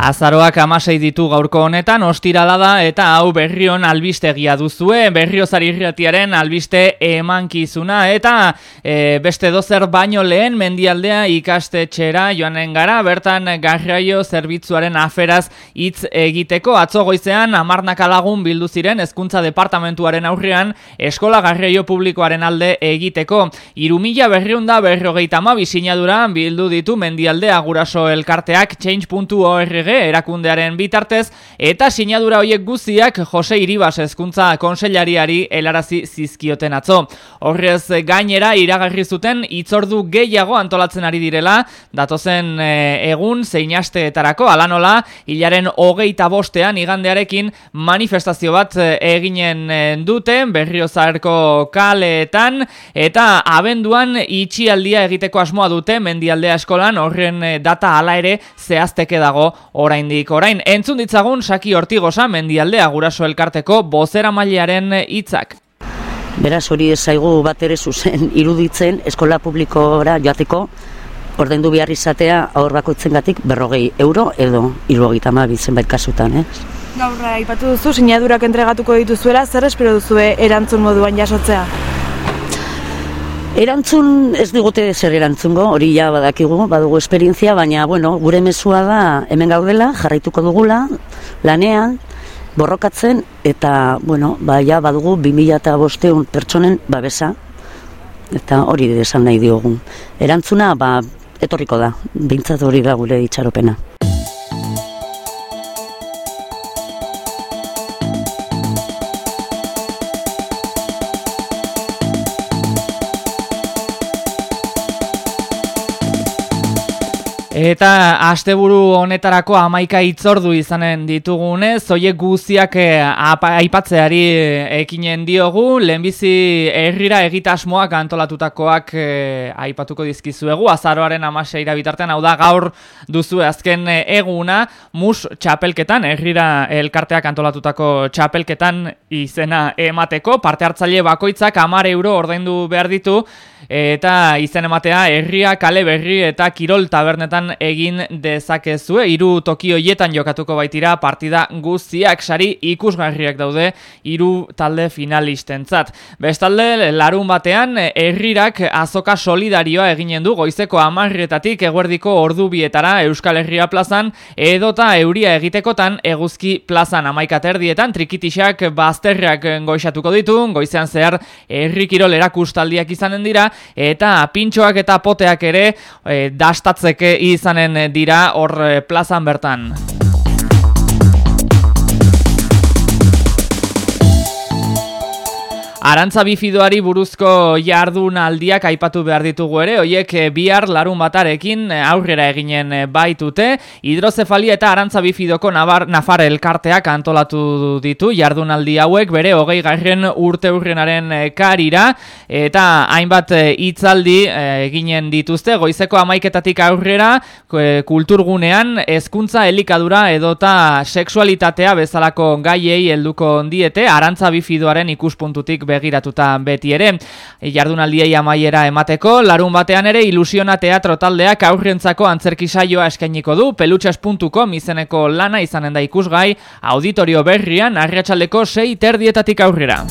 Azaroak amasei ditu gaurko honetan, ostirala da eta hau berrion albistegia duzue, berriozari irratiaren albiste emankizuna eta e, beste dozer baino lehen mendialdea ikastetxera joanen gara, bertan garraio zerbitzuaren aferaz hitz egiteko, atzo goizean amarnak alagun bildu ziren hezkuntza departamentuaren aurrean eskola garraio publikoaren alde egiteko. Irumila berriunda berrogeita ma bisinadura bildu ditu mendialdea guraso elkarteak change.org erakundearen bitartez eta sinadura hoiek guztiak Jose Iribas hezkuntza konsellariari helarazi zizkioten atzo. Horrez gainera iragarri zuten itzordu gehiago antolatzen ari direla datozen e, egun zein asteetarako ala nola hilaren hogeita bostean igandearekin manifestazio bat e, eginen e, duten berriozarko kaleetan eta abenduan itxialdia egiteko asmoa dute mendialdea eskolan horren data hala ere zehazteke dago oraindik orain entzun ditzagun Saki Hortigosa mendialdea guraso elkarteko bozera mailearen hitzak. Beraz hori ezaigu bat ere zuzen iruditzen eskola publikora joateko ordaindu behar izatea aur bakoitzengatik berrogei euro edo irurogeita ma zenbait kasutan, eh? Gaur, aipatu duzu, sinadurak entregatuko dituzuela, zer espero duzue erantzun moduan jasotzea? Erantzun ez digute zer erantzungo, hori ja badakigu, badugu esperientzia, baina bueno, gure mezua da hemen gaudela, jarraituko dugula, lanean, borrokatzen, eta bueno, ba, ja badugu 2000 eta bosteun pertsonen babesa, eta hori desan nahi diogun. Erantzuna, ba, etorriko da, bintzat hori da gure itxaropena. Eta asteburu honetarako amaika itzordu izanen ditugunez, zoiek guziak eh, aipatzeari ekinen diogu, lehenbizi herrira egitasmoak antolatutakoak eh, aipatuko dizkizuegu, azaroaren amaseira bitartean, hau da gaur duzu azken eguna, mus txapelketan, herrira elkarteak antolatutako txapelketan izena emateko, parte hartzaile bakoitzak amar euro ordaindu behar ditu, eta izen ematea herria, kale berri eta kirol tabernetan egin dezakezue. Hiru toki hoietan jokatuko baitira partida guztiak. Sari ikusgarriak daude hiru talde finalistentzat. Bestalde larun batean herrirak azoka solidarioa eginen du goizeko 10 eguerdiko ordubietara Euskal Herria plazan edota euria egitekotan eguzki plazan 11 erdietan trikitixak bazterrak goixatuko ditu. Goizean zehar herri kirol erakustaldiak izanen dira eta pintxoak eta poteak ere e, dastatzeke izanen dira hor eh, plazan bertan. Arantza bifidoari buruzko jardun aldiak aipatu behar ditugu ere, hoiek eh, bihar larun batarekin eh, aurrera eginen eh, baitute, hidrozefalia eta arantza bifidoko nabar, nafar elkarteak antolatu ditu jardunaldi hauek bere hogei garren urte urrenaren karira, eta hainbat hitzaldi eginen dituzte, goizeko amaiketatik aurrera kulturgunean hezkuntza elikadura edota sexualitatea bezalako gaiei helduko diete, arantza bifidoaren ikuspuntutik begiratuta beti ere. Jardunaldiei amaiera emateko, larun batean ere ilusiona teatro taldeak aurrentzako antzerki saioa eskainiko du, pelutxas.com izeneko lana izanen da ikusgai, auditorio berrian, arriatxaldeko sei terdietatik aurrera.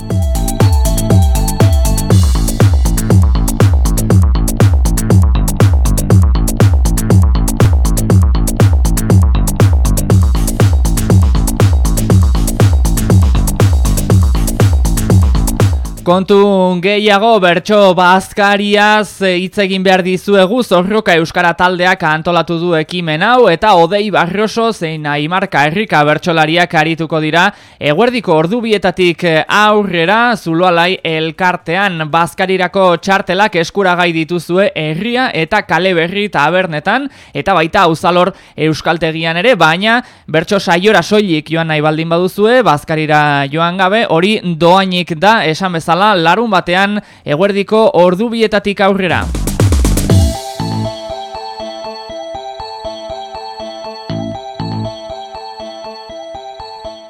Kontu gehiago bertso bazkariaz eh, hitz egin behar dizuegu zorroka euskara taldeak antolatu du ekimen hau eta odei barroso zein aimarka herrika bertsolariak arituko dira. Eguerdiko ordubietatik eh, aurrera zuloalai elkartean bazkarirako txartelak eskuragai dituzue herria eta kale berri tabernetan eta baita uzalor euskaltegian ere baina bertso saiora soilik joan nahi baldin baduzue bazkarira joan gabe hori doainik da esan bezala larun batean eguerdiko ordubietatik aurrera.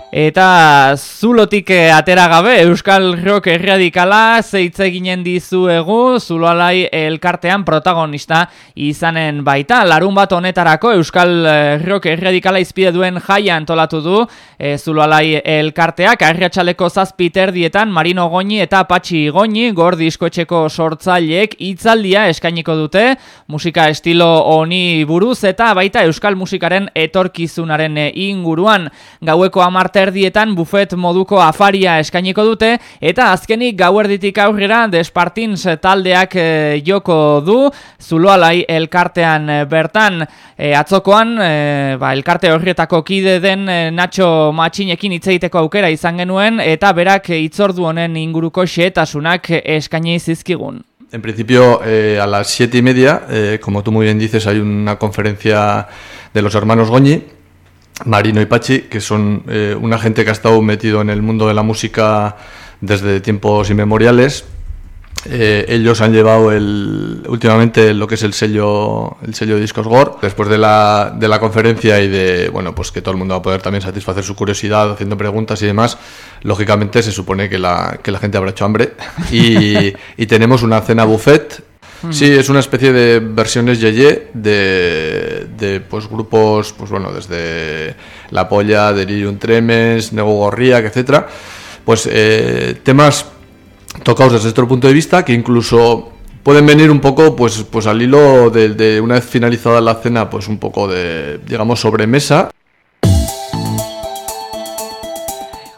Eta zulotik eh, atera gabe Euskal Rock erradikala zeitze ginen dizuegu zuloalai elkartean protagonista izanen baita. Larun bat honetarako Euskal eh, Rock erradikala izpide duen jaia antolatu du e, zuloalai elkarteak. Arriatxaleko zazpiter dietan Marino Goñi eta Patxi Goñi gor diskoetxeko sortzaileek itzaldia eskainiko dute. Musika estilo honi buruz eta baita Euskal musikaren etorkizunaren inguruan gaueko amarte erdietan bufet moduko afaria eskainiko dute eta azkenik gauerditik aurrera despartins taldeak e, joko du zuloalai elkartean eh, bertan e, atzokoan ba, elkarte horrietako kide den e, Nacho Matxinekin itzeiteko aukera izan genuen eta berak itzordu honen inguruko xeetasunak eskaini zizkigun. En principio, eh, a las siete y media, eh, como tú muy bien dices, hay una conferencia de los hermanos Goñi, Marino y Pachi, que son eh, una gente que ha estado metido en el mundo de la música desde tiempos inmemoriales. Eh, ellos han llevado el, últimamente lo que es el sello el sello de discos Gore después de la, de la conferencia y de bueno pues que todo el mundo va a poder también satisfacer su curiosidad haciendo preguntas y demás lógicamente se supone que la, que la gente habrá hecho hambre y, y tenemos una cena buffet Sí, es una especie de versiones yeye de, de pues, grupos, pues bueno, desde La Polla, Delirium Tremens, Nego Gorriak, etcétera. Pues eh, temas tocados desde otro punto de vista que incluso pueden venir un poco pues pues al hilo de, de una vez finalizada la cena pues un poco de digamos sobremesa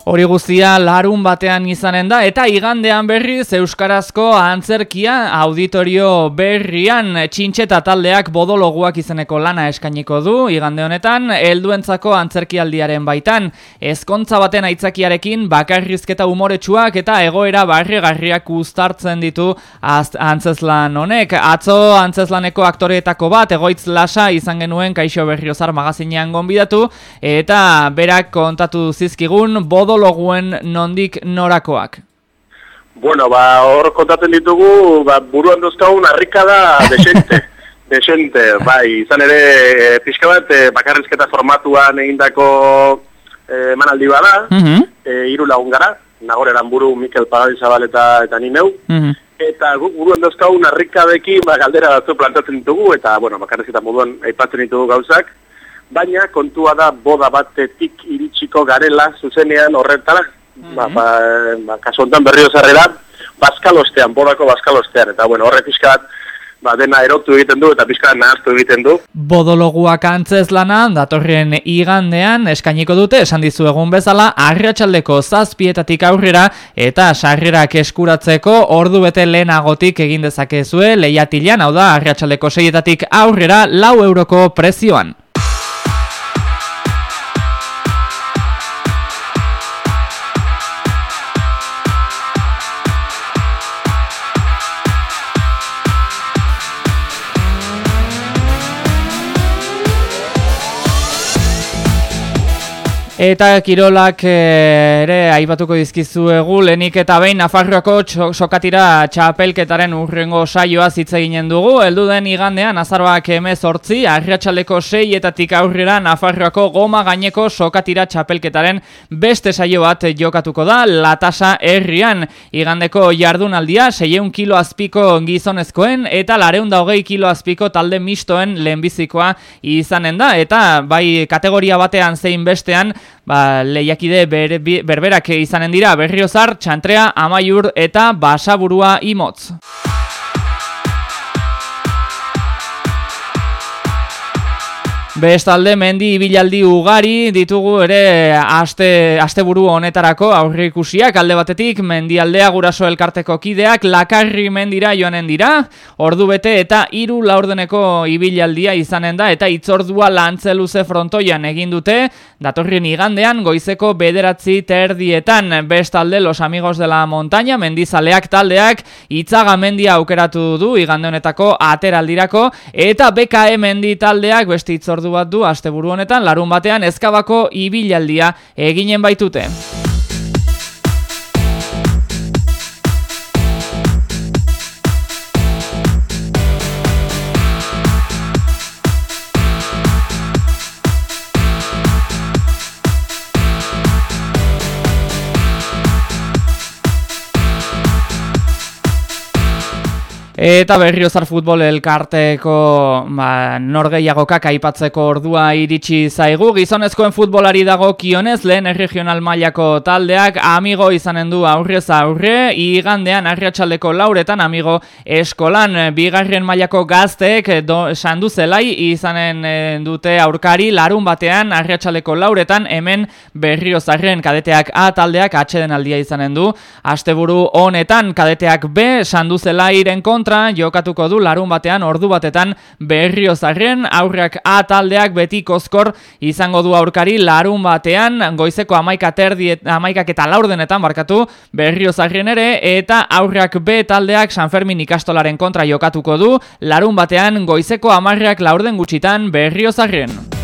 Hori guztia larun batean izanen da eta igandean berriz euskarazko antzerkia auditorio berrian txintxeta taldeak bodologuak izeneko lana eskainiko du. Igande honetan helduentzako antzerkialdiaren baitan ezkontza baten aitzakiarekin bakarrizketa umoretsuak eta egoera barrigarriak uztartzen ditu antzeslan honek. Atzo antzeslaneko aktoreetako bat egoitz lasa izan genuen kaixo berriozar magazinean gonbidatu eta berak kontatu zizkigun bodo metodologuen nondik norakoak? Bueno, ba, hor kontatzen ditugu, ba, buruan duzkagun harrika da desente. desente, bai, izan ere, e, pixka bat, e, bakarrizketa formatuan egindako e, manaldi bada, uh -huh. e, iru lagun gara, nagoreran buru Mikel Paradizabal eta, eta ni neu, uh -huh. eta buruan duzkagun harrikadekin, ba, galdera batzu plantatzen ditugu, eta, bueno, bakarrizketa moduan aipatzen ditugu gauzak, baina kontua da boda batetik iritsiko garela zuzenean horretara. Mm -hmm. ba, ba, kasu honetan berrio zarrera, bazkalostean, bodako bazkalostean. Eta bueno, horre pixkat, ba, dena erotu egiten du eta pixkat nahaztu egiten du. Bodologuak antzez lana, datorren igandean, eskainiko dute, esan dizu egun bezala, arratsaldeko zazpietatik aurrera, eta sarrerak eskuratzeko ordu bete lehenagotik egin dezakezue, lehiatilean, hau da, arratsaldeko seietatik aurrera, lau euroko prezioan. Eta kirolak eh, ere aipatuko dizkizuegu lenik eta behin Nafarroako sokatira txapelketaren urrengo saioa zitza ginen dugu. Heldu den igandean azaroak emez hortzi, arriatxaleko seietatik aurrera Nafarroako goma gaineko sokatira txapelketaren beste saio bat jokatuko da, latasa herrian. Igandeko jardunaldia, seieun kilo azpiko gizonezkoen eta lareunda hogei kilo azpiko talde mistoen lehenbizikoa izanen da. Eta bai kategoria batean zein bestean, ba, lehiakide ber, berberak izanen dira berriozar, txantrea, amaiur eta basaburua imotz. Bestalde mendi ibilaldi ugari ditugu ere aste asteburu honetarako aurreikusiak. Alde batetik mendialdea guraso elkarteko kideak lakarri mendira joanen dira. Ordu bete eta hiru laurdeneko ibilaldia izanen da eta itzordua lantzeluze frontoian egin dute. Datorrien igandean goizeko bederatzi terdietan. Bestalde los amigos de la montaña mendizaleak taldeak itzaga mendia aukeratu du igande honetako ateraldirako. Eta BKM mendi taldeak beste itzordu bat du asteburu honetan larun batean ezkabako ibilaldia eginen baitute. Eta berriozar futbol elkarteko ba, norgeiagokak aipatzeko ordua iritsi zaigu. Gizonezkoen futbolari dago kionez, lehen erregional mailako taldeak amigo izanen du aurrez aurre, igandean arriatxaldeko lauretan amigo eskolan, bigarren mailako gazteek do, sandu zelai izanen eh, dute aurkari larun batean arriatxaldeko lauretan hemen berriozarren kadeteak A taldeak atxeden aldia izanen du. Asteburu honetan kadeteak B sandu zelairen kontra, kontra jokatuko du larun batean ordu batetan berriozarren aurrak A taldeak beti kozkor izango du aurkari larun batean. Goizeko amaika terdiet, amaikak eta laurdenetan barkatu berriozarren ere. Eta aurrak B taldeak San Fermin ikastolaren kontra jokatuko du larun batean. Goizeko amarrak laurden gutxitan berriozarren.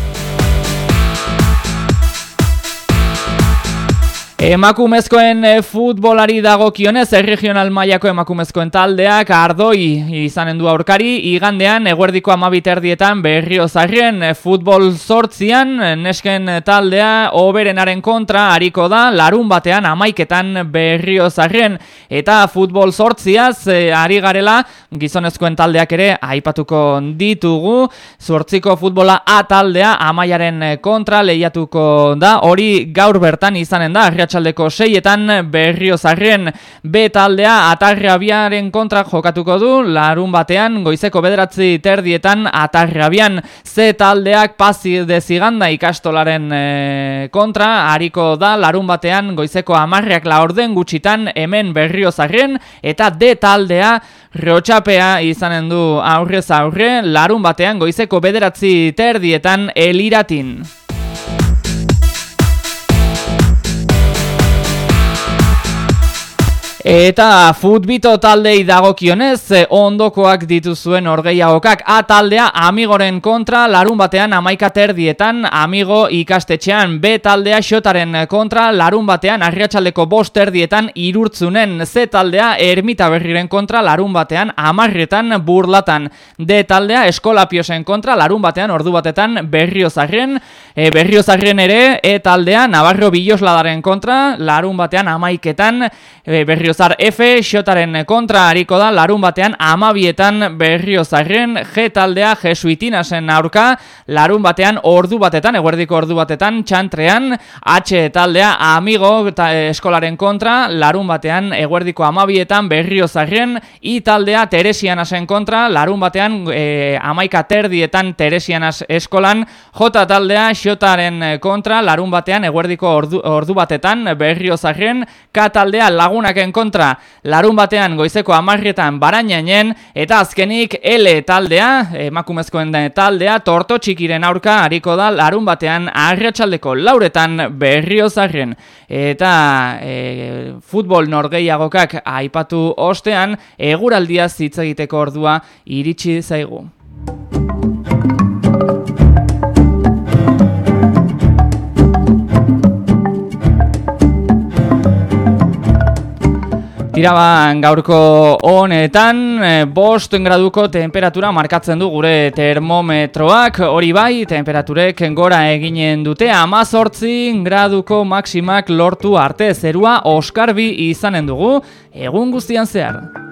Emakumezkoen eh, futbolari dagokionez erregional mailako emakumezkoen taldeak ardoi izanen du aurkari. Igandean eguerdiko amabiterdietan berriozarren eh, futbol sortzian eh, nesken taldea oberenaren kontra hariko da larun batean amaiketan berriozarren eta futbol sortziaz ari garela gizonezkoen taldeak ere aipatuko ditugu. Sortziko futbola A taldea amaiaren kontra lehiatuko da. Hori gaur bertan izanen da arratsaldeko seietan berriozarren B taldea atarrabiaren kontra jokatuko du, larun batean goizeko bederatzi terdietan atarrabian Z taldeak pazi deziganda ikastolaren e, kontra, hariko da larun batean goizeko amarriak laorden gutxitan hemen berriozarren eta D taldea Rotxapea izanen du aurrez aurre, larun batean goizeko bederatzi terdietan eliratin. Eta futbito taldei dagokionez ondokoak dituzuen orgeiagokak A taldea amigoren kontra larun batean amaika terdietan amigo ikastetxean. B taldea xotaren kontra larun batean arriatxaldeko bost terdietan irurtzunen. Z taldea ermita berriren kontra larun batean amarretan burlatan. D taldea eskolapiosen kontra larun batean ordu batetan berriozarren. E, berriozarren ere E taldea nabarro bilosladaren kontra larun batean amaiketan e, berriozarren Berriozar F, Xotaren kontra hariko da, larun batean amabietan Berriozarren G taldea Jesuitinasen aurka, larun batean ordu batetan, eguerdiko ordu batetan, txantrean, H taldea amigo ta, eskolaren kontra, larun batean eguerdiko amabietan Berriozarren, I taldea Teresianasen kontra, larun batean e, amaika terdietan Teresianas eskolan, J taldea Xotaren kontra, larun batean eguerdiko ordu, ordu batetan Berriozarren, K taldea lagunaken kontra, larun batean goizeko amarrietan barainainen eta azkenik L taldea, emakumezkoen taldea, torto txikiren aurka hariko da larun batean arratsaldeko lauretan berriozarren. Eta e, futbol norgeiagokak aipatu ostean, eguraldia zitza egiteko ordua iritsi zaigu. Tiraban gaurko honetan, e, bost graduko temperatura markatzen du gure termometroak, hori bai, temperaturek gora eginen dute, amazortzi graduko maksimak lortu arte zerua oskarbi izanen dugu, egun guztian zehar.